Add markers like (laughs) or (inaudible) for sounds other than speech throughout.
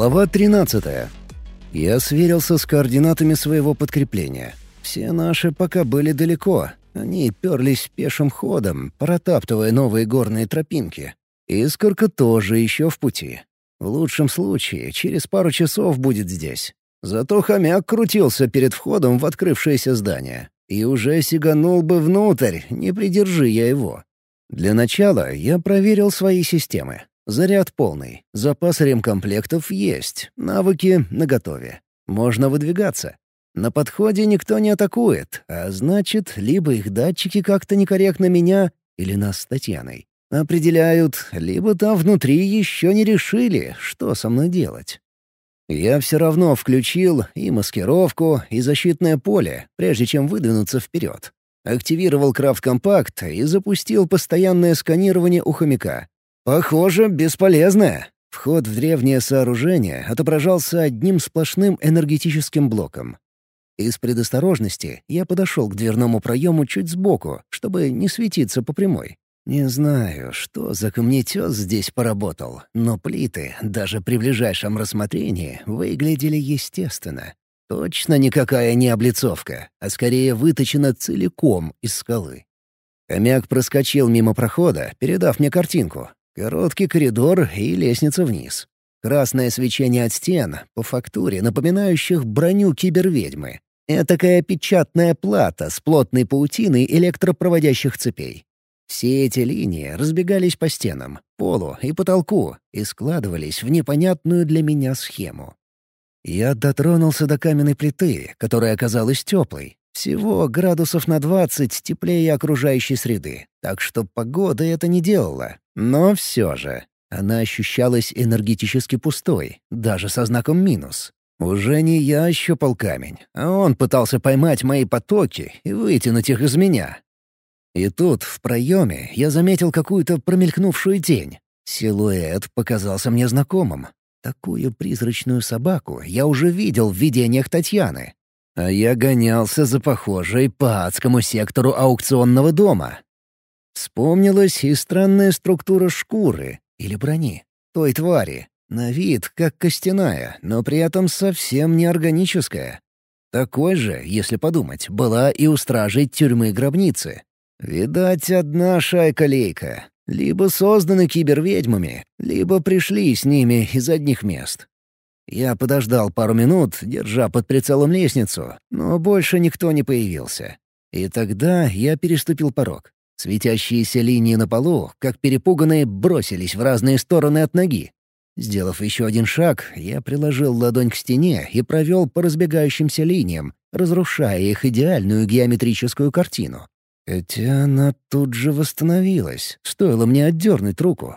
Глава 13. Я сверился с координатами своего подкрепления. Все наши пока были далеко. Они перлись пешим ходом, протаптывая новые горные тропинки. Искорка тоже еще в пути. В лучшем случае, через пару часов будет здесь. Зато хомяк крутился перед входом в открывшееся здание. И уже сиганул бы внутрь, не придержи я его. Для начала я проверил свои системы. Заряд полный, запас ремкомплектов есть, навыки наготове. Можно выдвигаться. На подходе никто не атакует, а значит, либо их датчики как-то некорректно меня или нас с Татьяной определяют, либо там внутри еще не решили, что со мной делать. Я все равно включил и маскировку, и защитное поле, прежде чем выдвинуться вперед. Активировал крафт-компакт и запустил постоянное сканирование у хомяка. Похоже, бесполезное. Вход в древнее сооружение отображался одним сплошным энергетическим блоком. Из предосторожности я подошел к дверному проему чуть сбоку, чтобы не светиться по прямой. Не знаю, что за камнетес здесь поработал, но плиты, даже при ближайшем рассмотрении, выглядели естественно. Точно никакая не облицовка, а скорее выточена целиком из скалы. Хомяк проскочил мимо прохода, передав мне картинку. Короткий коридор и лестница вниз. Красное свечение от стен, по фактуре напоминающих броню киберведьмы. Этакая печатная плата с плотной паутиной электропроводящих цепей. Все эти линии разбегались по стенам, полу и потолку и складывались в непонятную для меня схему. Я дотронулся до каменной плиты, которая оказалась теплой. Всего градусов на 20 теплее окружающей среды, так что погода это не делала. Но все же, она ощущалась энергетически пустой, даже со знаком минус. Уже не я щупал камень, а он пытался поймать мои потоки и вытянуть их из меня. И тут, в проеме, я заметил какую-то промелькнувшую тень. Силуэт показался мне знакомым. Такую призрачную собаку я уже видел в видениях Татьяны. А я гонялся за похожей по адскому сектору аукционного дома. Вспомнилась и странная структура шкуры или брони той твари. На вид как костяная, но при этом совсем не органическая. Такой же, если подумать, была и у стражей тюрьмы гробницы. Видать, одна шайка-лейка. Либо созданы киберведьмами, либо пришли с ними из одних мест. Я подождал пару минут, держа под прицелом лестницу, но больше никто не появился. И тогда я переступил порог. Светящиеся линии на полу, как перепуганные, бросились в разные стороны от ноги. Сделав еще один шаг, я приложил ладонь к стене и провел по разбегающимся линиям, разрушая их идеальную геометрическую картину. Хотя она тут же восстановилась, стоило мне отдернуть руку.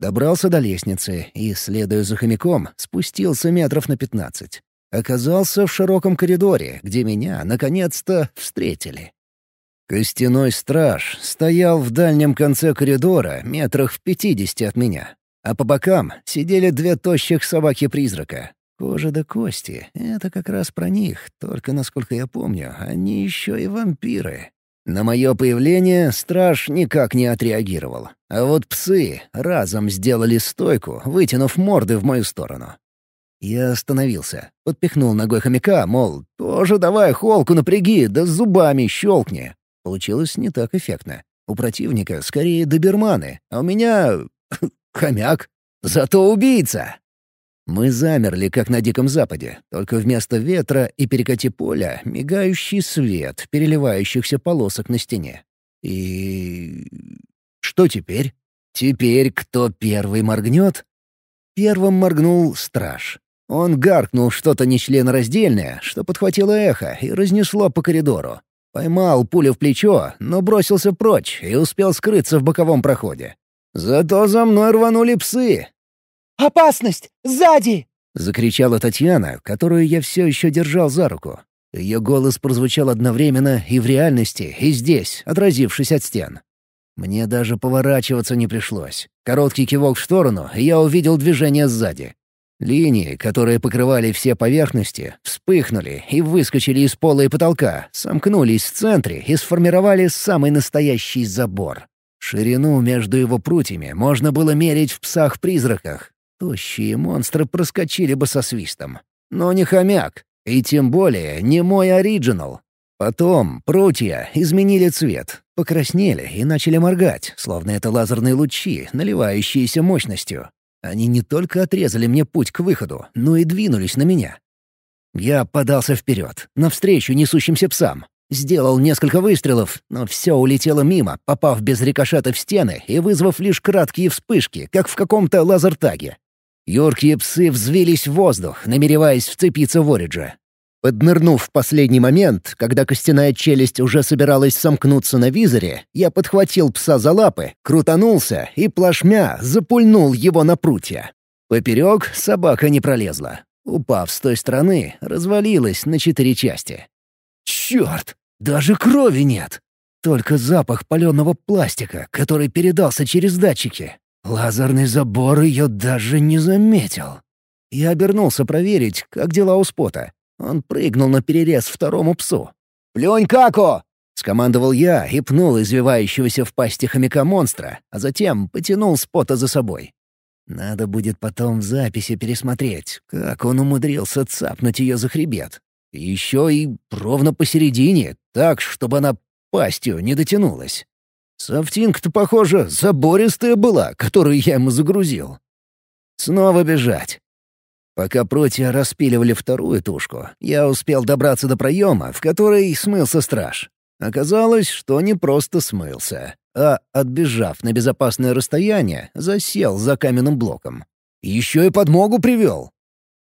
Добрался до лестницы и, следуя за хомяком, спустился метров на пятнадцать. Оказался в широком коридоре, где меня, наконец-то, встретили. Костяной страж стоял в дальнем конце коридора, метрах в пятидесяти от меня. А по бокам сидели две тощих собаки-призрака. Кожа до кости — это как раз про них, только, насколько я помню, они еще и вампиры. На мое появление страж никак не отреагировал. А вот псы разом сделали стойку, вытянув морды в мою сторону. Я остановился, подпихнул ногой хомяка, мол, тоже давай холку напряги, да зубами щелкни. Получилось не так эффектно. У противника скорее доберманы, а у меня... (laughs) хомяк. Зато убийца. Мы замерли, как на Диком Западе, только вместо ветра и перекати поля — мигающий свет переливающихся полосок на стене. И... что теперь? Теперь кто первый моргнет? Первым моргнул страж. Он гаркнул что-то нечленораздельное, что подхватило эхо и разнесло по коридору. Поймал пулю в плечо, но бросился прочь и успел скрыться в боковом проходе. Зато за мной рванули псы, «Опасность! Сзади!» — закричала Татьяна, которую я все еще держал за руку. Ее голос прозвучал одновременно и в реальности, и здесь, отразившись от стен. Мне даже поворачиваться не пришлось. Короткий кивок в сторону, и я увидел движение сзади. Линии, которые покрывали все поверхности, вспыхнули и выскочили из пола и потолка, сомкнулись в центре и сформировали самый настоящий забор. Ширину между его прутьями можно было мерить в псах-призраках, тощие монстры проскочили бы со свистом. Но не хомяк, и тем более не мой оригинал. Потом прутья изменили цвет, покраснели и начали моргать, словно это лазерные лучи, наливающиеся мощностью. Они не только отрезали мне путь к выходу, но и двинулись на меня. Я подался вперед, навстречу несущимся псам. Сделал несколько выстрелов, но все улетело мимо, попав без рикошета в стены и вызвав лишь краткие вспышки, как в каком-то лазертаге. Юркие псы взвились в воздух, намереваясь вцепиться в Ориджа. Поднырнув в последний момент, когда костяная челюсть уже собиралась сомкнуться на визоре, я подхватил пса за лапы, крутанулся и плашмя запульнул его на прутья. Поперек собака не пролезла. Упав с той стороны, развалилась на четыре части. Черт! Даже крови нет! Только запах паленого пластика, который передался через датчики. Лазерный забор ее даже не заметил. Я обернулся проверить, как дела у спота. Он прыгнул на перерез второму псу. «Плюнь, Како!» — скомандовал я и пнул извивающегося в пасти хомяка монстра, а затем потянул спота за собой. Надо будет потом в записи пересмотреть, как он умудрился цапнуть ее за хребет. Еще и ровно посередине, так, чтобы она пастью не дотянулась. Софтинг-то, похоже, забористая была, которую я ему загрузил. Снова бежать. Пока протя распиливали вторую тушку, я успел добраться до проема, в который смылся страж. Оказалось, что не просто смылся, а, отбежав на безопасное расстояние, засел за каменным блоком. Еще и подмогу привел.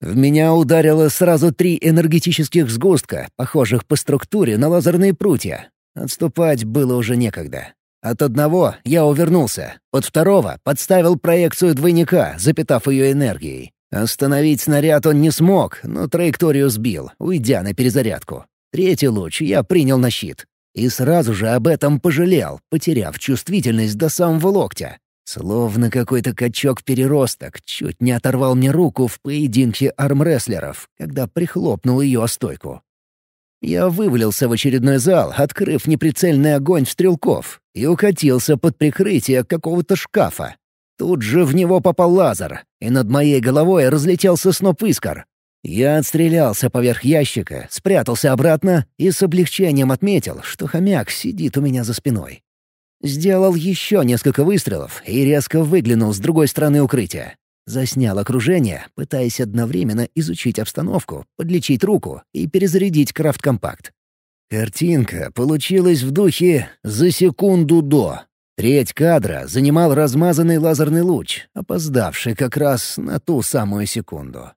В меня ударило сразу три энергетических сгустка, похожих по структуре на лазерные прутья. Отступать было уже некогда. От одного я увернулся, под второго подставил проекцию двойника, запитав ее энергией. Остановить снаряд он не смог, но траекторию сбил, уйдя на перезарядку. Третий луч я принял на щит. И сразу же об этом пожалел, потеряв чувствительность до самого локтя. Словно какой-то качок-переросток чуть не оторвал мне руку в поединке армрестлеров, когда прихлопнул ее о стойку. Я вывалился в очередной зал, открыв неприцельный огонь в стрелков, и укатился под прикрытие какого-то шкафа. Тут же в него попал лазер, и над моей головой разлетелся сноп искр. Я отстрелялся поверх ящика, спрятался обратно и с облегчением отметил, что хомяк сидит у меня за спиной. Сделал еще несколько выстрелов и резко выглянул с другой стороны укрытия. Заснял окружение, пытаясь одновременно изучить обстановку, подлечить руку и перезарядить крафт-компакт. Картинка получилась в духе «за секунду до». Треть кадра занимал размазанный лазерный луч, опоздавший как раз на ту самую секунду.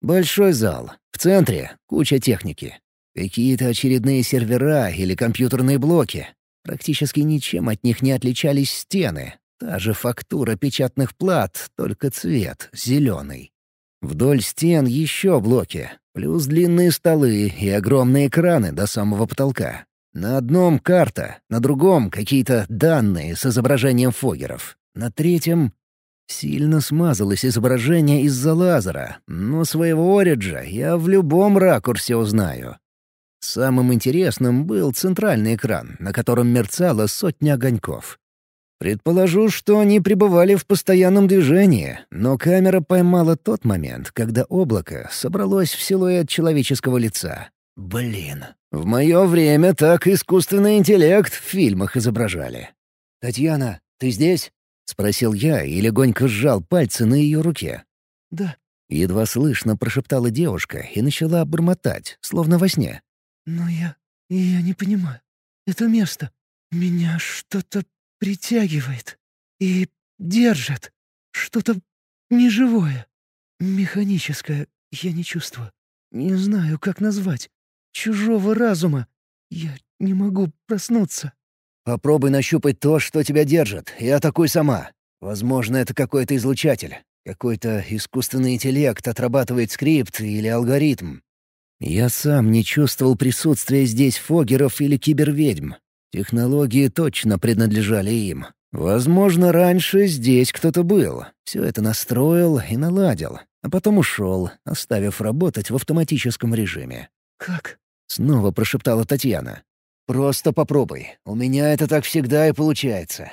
Большой зал. В центре — куча техники. Какие-то очередные сервера или компьютерные блоки, Практически ничем от них не отличались стены. Та же фактура печатных плат, только цвет — зеленый. Вдоль стен еще блоки, плюс длинные столы и огромные экраны до самого потолка. На одном — карта, на другом — какие-то данные с изображением фогеров. На третьем Сильно смазалось изображение из-за лазера, но своего Ориджа я в любом ракурсе узнаю. Самым интересным был центральный экран, на котором мерцало сотня огоньков. Предположу, что они пребывали в постоянном движении, но камера поймала тот момент, когда облако собралось в силуэт человеческого лица. Блин, в мое время так искусственный интеллект в фильмах изображали. «Татьяна, ты здесь?» — спросил я и легонько сжал пальцы на ее руке. «Да». Едва слышно прошептала девушка и начала бормотать, словно во сне. «Но я... я не понимаю. Это место. Меня что-то притягивает и держит. Что-то неживое, механическое. Я не чувствую. Не знаю, как назвать. Чужого разума. Я не могу проснуться». «Попробуй нащупать то, что тебя держит, и атакуй сама. Возможно, это какой-то излучатель. Какой-то искусственный интеллект отрабатывает скрипт или алгоритм. Я сам не чувствовал присутствия здесь фогеров или киберведьм. Технологии точно принадлежали им. Возможно, раньше здесь кто-то был. Все это настроил и наладил, а потом ушел, оставив работать в автоматическом режиме. «Как?» — снова прошептала Татьяна. «Просто попробуй. У меня это так всегда и получается».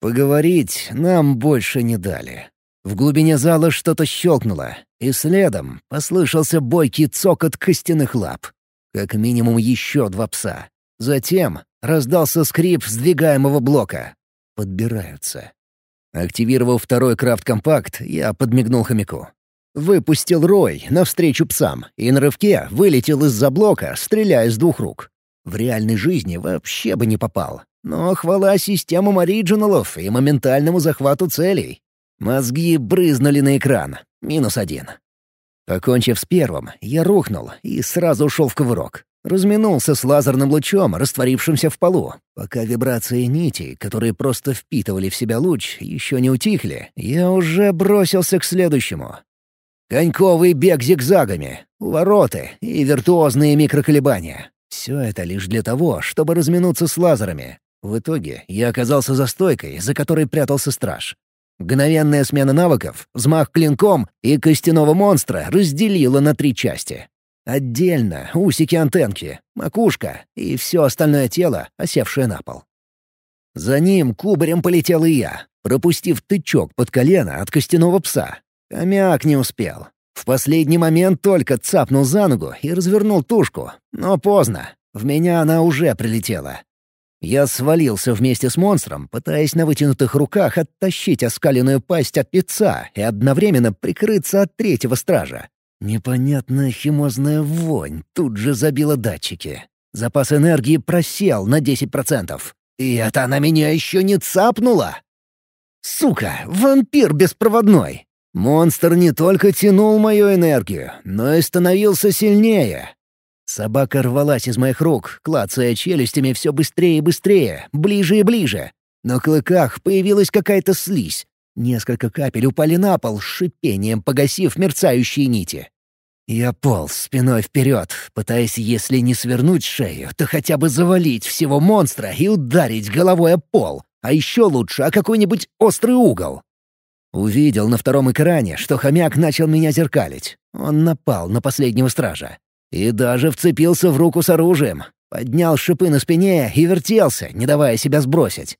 Поговорить нам больше не дали. В глубине зала что-то щелкнуло, и следом послышался бойкий цокот костяных лап. Как минимум еще два пса. Затем раздался скрип сдвигаемого блока. Подбираются. Активировав второй крафт-компакт, я подмигнул хомяку. Выпустил рой навстречу псам и на рывке вылетел из-за блока, стреляя с двух рук. В реальной жизни вообще бы не попал. Но хвала системам оригиналов и моментальному захвату целей. Мозги брызнули на экран. Минус один. Покончив с первым, я рухнул и сразу ушел в ковырок. Разминулся с лазерным лучом, растворившимся в полу. Пока вибрации нитей, которые просто впитывали в себя луч, еще не утихли, я уже бросился к следующему. Коньковый бег зигзагами, увороты и виртуозные микроколебания. Все это лишь для того, чтобы разминуться с лазерами. В итоге я оказался за стойкой, за которой прятался страж. Мгновенная смена навыков, взмах клинком и костяного монстра разделила на три части. Отдельно усики-антенки, макушка и все остальное тело, осевшее на пол. За ним кубарем полетел и я, пропустив тычок под колено от костяного пса, Хомяк не успел. В последний момент только цапнул за ногу и развернул тушку. Но поздно. В меня она уже прилетела. Я свалился вместе с монстром, пытаясь на вытянутых руках оттащить оскаленную пасть от пицца и одновременно прикрыться от третьего стража. Непонятная химозная вонь тут же забила датчики. Запас энергии просел на 10%. И это она меня еще не цапнула! Сука, вампир беспроводной! Монстр не только тянул мою энергию, но и становился сильнее. Собака рвалась из моих рук, клацая челюстями все быстрее и быстрее, ближе и ближе. На клыках появилась какая-то слизь. Несколько капель упали на пол, шипением погасив мерцающие нити. Я полз спиной вперед, пытаясь, если не свернуть шею, то хотя бы завалить всего монстра и ударить головой о пол, а еще лучше о какой-нибудь острый угол. Увидел на втором экране, что хомяк начал меня зеркалить. Он напал на последнего стража. И даже вцепился в руку с оружием. Поднял шипы на спине и вертелся, не давая себя сбросить.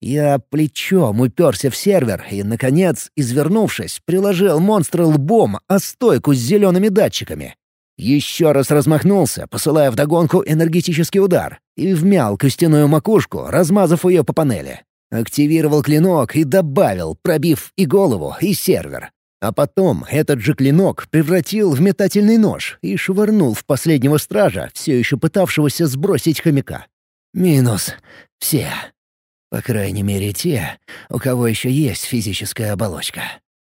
Я плечом уперся в сервер и, наконец, извернувшись, приложил монстра лбом о стойку с зелеными датчиками. Еще раз размахнулся, посылая вдогонку энергетический удар, и вмял костяную макушку, размазав ее по панели. Активировал клинок и добавил, пробив и голову, и сервер. А потом этот же клинок превратил в метательный нож и швырнул в последнего стража, все еще пытавшегося сбросить хомяка. Минус. Все. По крайней мере, те, у кого еще есть физическая оболочка.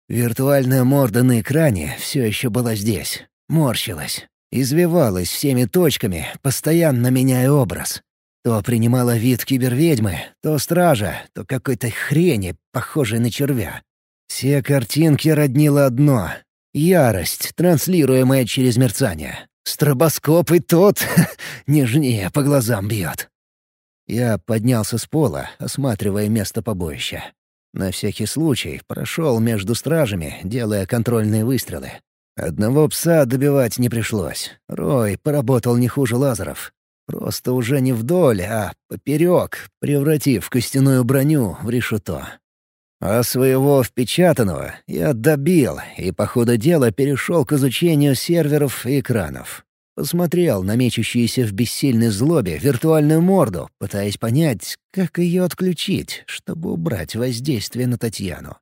Виртуальная морда на экране все еще была здесь. Морщилась. Извивалась всеми точками, постоянно меняя образ. То принимала вид киберведьмы, то стража, то какой-то хрени, похожей на червя. Все картинки роднило одно — ярость, транслируемая через мерцание. Стробоскоп и тот (laughs) нежнее по глазам бьет. Я поднялся с пола, осматривая место побоища. На всякий случай прошел между стражами, делая контрольные выстрелы. Одного пса добивать не пришлось. Рой поработал не хуже лазеров. Просто уже не вдоль, а поперек, превратив костяную броню в решето. А своего впечатанного я добил и по ходу дела перешел к изучению серверов и экранов. Посмотрел на мечущуюся в бессильной злобе виртуальную морду, пытаясь понять, как ее отключить, чтобы убрать воздействие на Татьяну.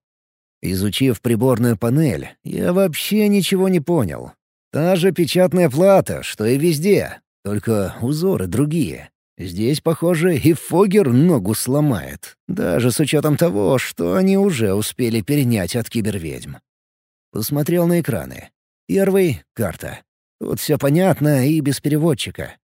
Изучив приборную панель, я вообще ничего не понял. Та же печатная плата, что и везде, только узоры другие. Здесь, похоже, и Фогер ногу сломает, даже с учетом того, что они уже успели перенять от киберведьм. Посмотрел на экраны. Первый — карта. Тут все понятно и без переводчика.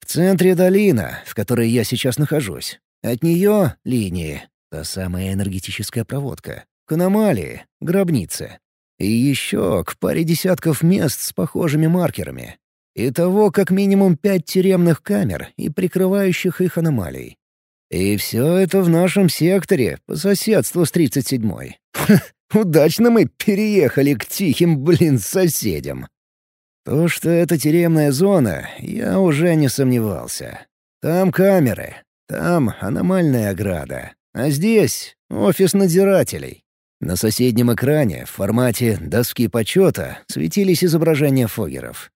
В центре долина, в которой я сейчас нахожусь. От нее — линии, та самая энергетическая проводка. К аномалии — гробнице. И еще к паре десятков мест с похожими маркерами. Итого как минимум пять тюремных камер и прикрывающих их аномалий. И все это в нашем секторе, по соседству с 37-й. (laughs) Удачно мы переехали к тихим, блин, соседям. То, что это тюремная зона, я уже не сомневался. Там камеры, там аномальная ограда, а здесь — офис надзирателей. На соседнем экране в формате доски почета светились изображения фогеров.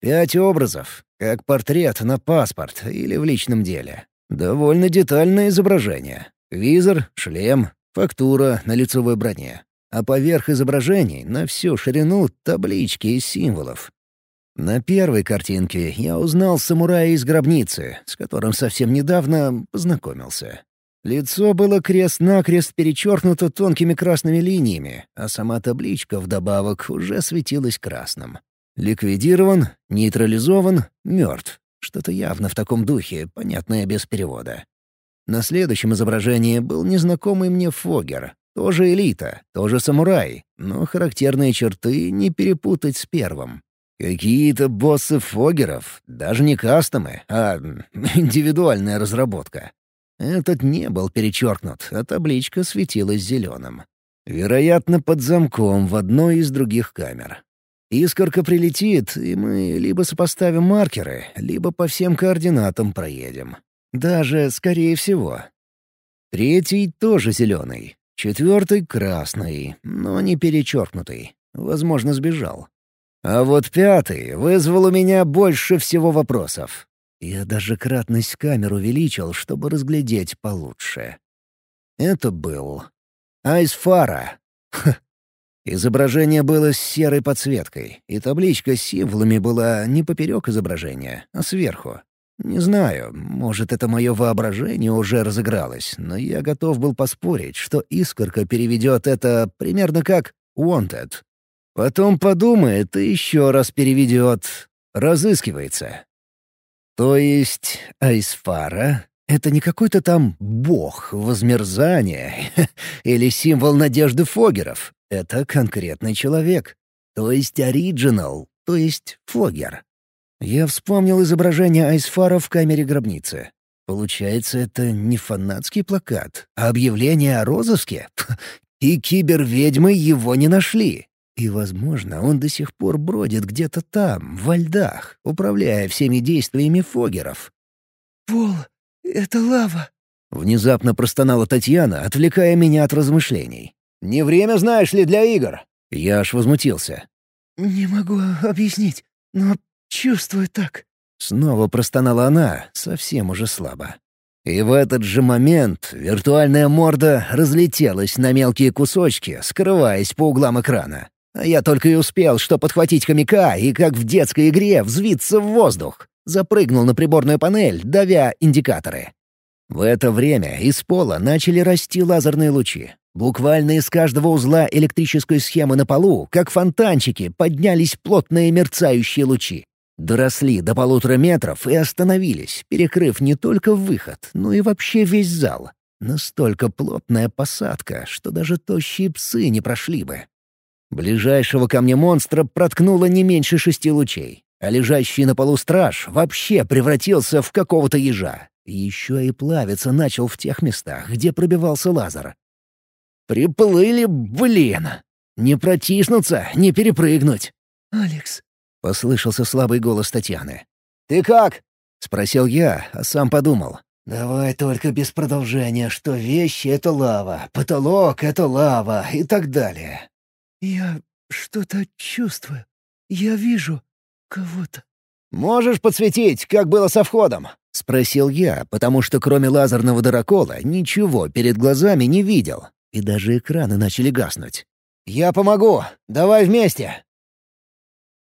Пять образов, как портрет на паспорт или в личном деле. Довольно детальное изображение. Визор, шлем, фактура на лицевой броне. А поверх изображений на всю ширину таблички из символов. На первой картинке я узнал самурая из гробницы, с которым совсем недавно познакомился. Лицо было крест-накрест перечеркнуто тонкими красными линиями, а сама табличка вдобавок уже светилась красным. Ликвидирован, нейтрализован, мертв. Что-то явно в таком духе, понятное без перевода. На следующем изображении был незнакомый мне Фогер. Тоже элита, тоже самурай, но характерные черты не перепутать с первым. Какие-то боссы Фогеров, даже не кастомы, а индивидуальная разработка. Этот не был перечеркнут, а табличка светилась зеленым. Вероятно, под замком в одной из других камер. Искорка прилетит, и мы либо сопоставим маркеры, либо по всем координатам проедем. Даже, скорее всего. Третий тоже зеленый. Четвертый — красный, но не перечеркнутый. Возможно, сбежал. А вот пятый вызвал у меня больше всего вопросов. Я даже кратность камер увеличил, чтобы разглядеть получше. Это был... Айсфара. Изображение было с серой подсветкой, и табличка с символами была не поперек изображения, а сверху. Не знаю, может, это мое воображение уже разыгралось, но я готов был поспорить, что Искорка переведет это примерно как «wanted». Потом подумает и еще раз переведет «разыскивается». То есть Айсфара — это не какой-то там бог возмерзания (laughs) или символ надежды Фогеров. Это конкретный человек. То есть оригинал, то есть Фогер. Я вспомнил изображение Айсфара в камере гробницы. Получается, это не фанатский плакат, а объявление о розыске? (laughs) И киберведьмы его не нашли. И, возможно, он до сих пор бродит где-то там, во льдах, управляя всеми действиями фогеров. «Пол, это лава!» — внезапно простонала Татьяна, отвлекая меня от размышлений. «Не время, знаешь ли, для игр!» Я аж возмутился. «Не могу объяснить, но чувствую так». Снова простонала она, совсем уже слабо. И в этот же момент виртуальная морда разлетелась на мелкие кусочки, скрываясь по углам экрана. Я только и успел, что подхватить хомяка и, как в детской игре, взвиться в воздух. Запрыгнул на приборную панель, давя индикаторы. В это время из пола начали расти лазерные лучи. Буквально из каждого узла электрической схемы на полу, как фонтанчики, поднялись плотные мерцающие лучи. Доросли до полутора метров и остановились, перекрыв не только выход, но и вообще весь зал. Настолько плотная посадка, что даже тощие псы не прошли бы. Ближайшего ко мне монстра проткнуло не меньше шести лучей, а лежащий на полу страж вообще превратился в какого-то ежа. Еще и плавиться начал в тех местах, где пробивался лазер. «Приплыли, блин! Не протиснуться, не перепрыгнуть!» «Алекс!» — послышался слабый голос Татьяны. «Ты как?» — спросил я, а сам подумал. «Давай только без продолжения, что вещи — это лава, потолок — это лава и так далее. «Я что-то чувствую. Я вижу кого-то». «Можешь подсветить, как было со входом?» — спросил я, потому что кроме лазерного дырокола ничего перед глазами не видел. И даже экраны начали гаснуть. «Я помогу. Давай вместе!»